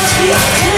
Just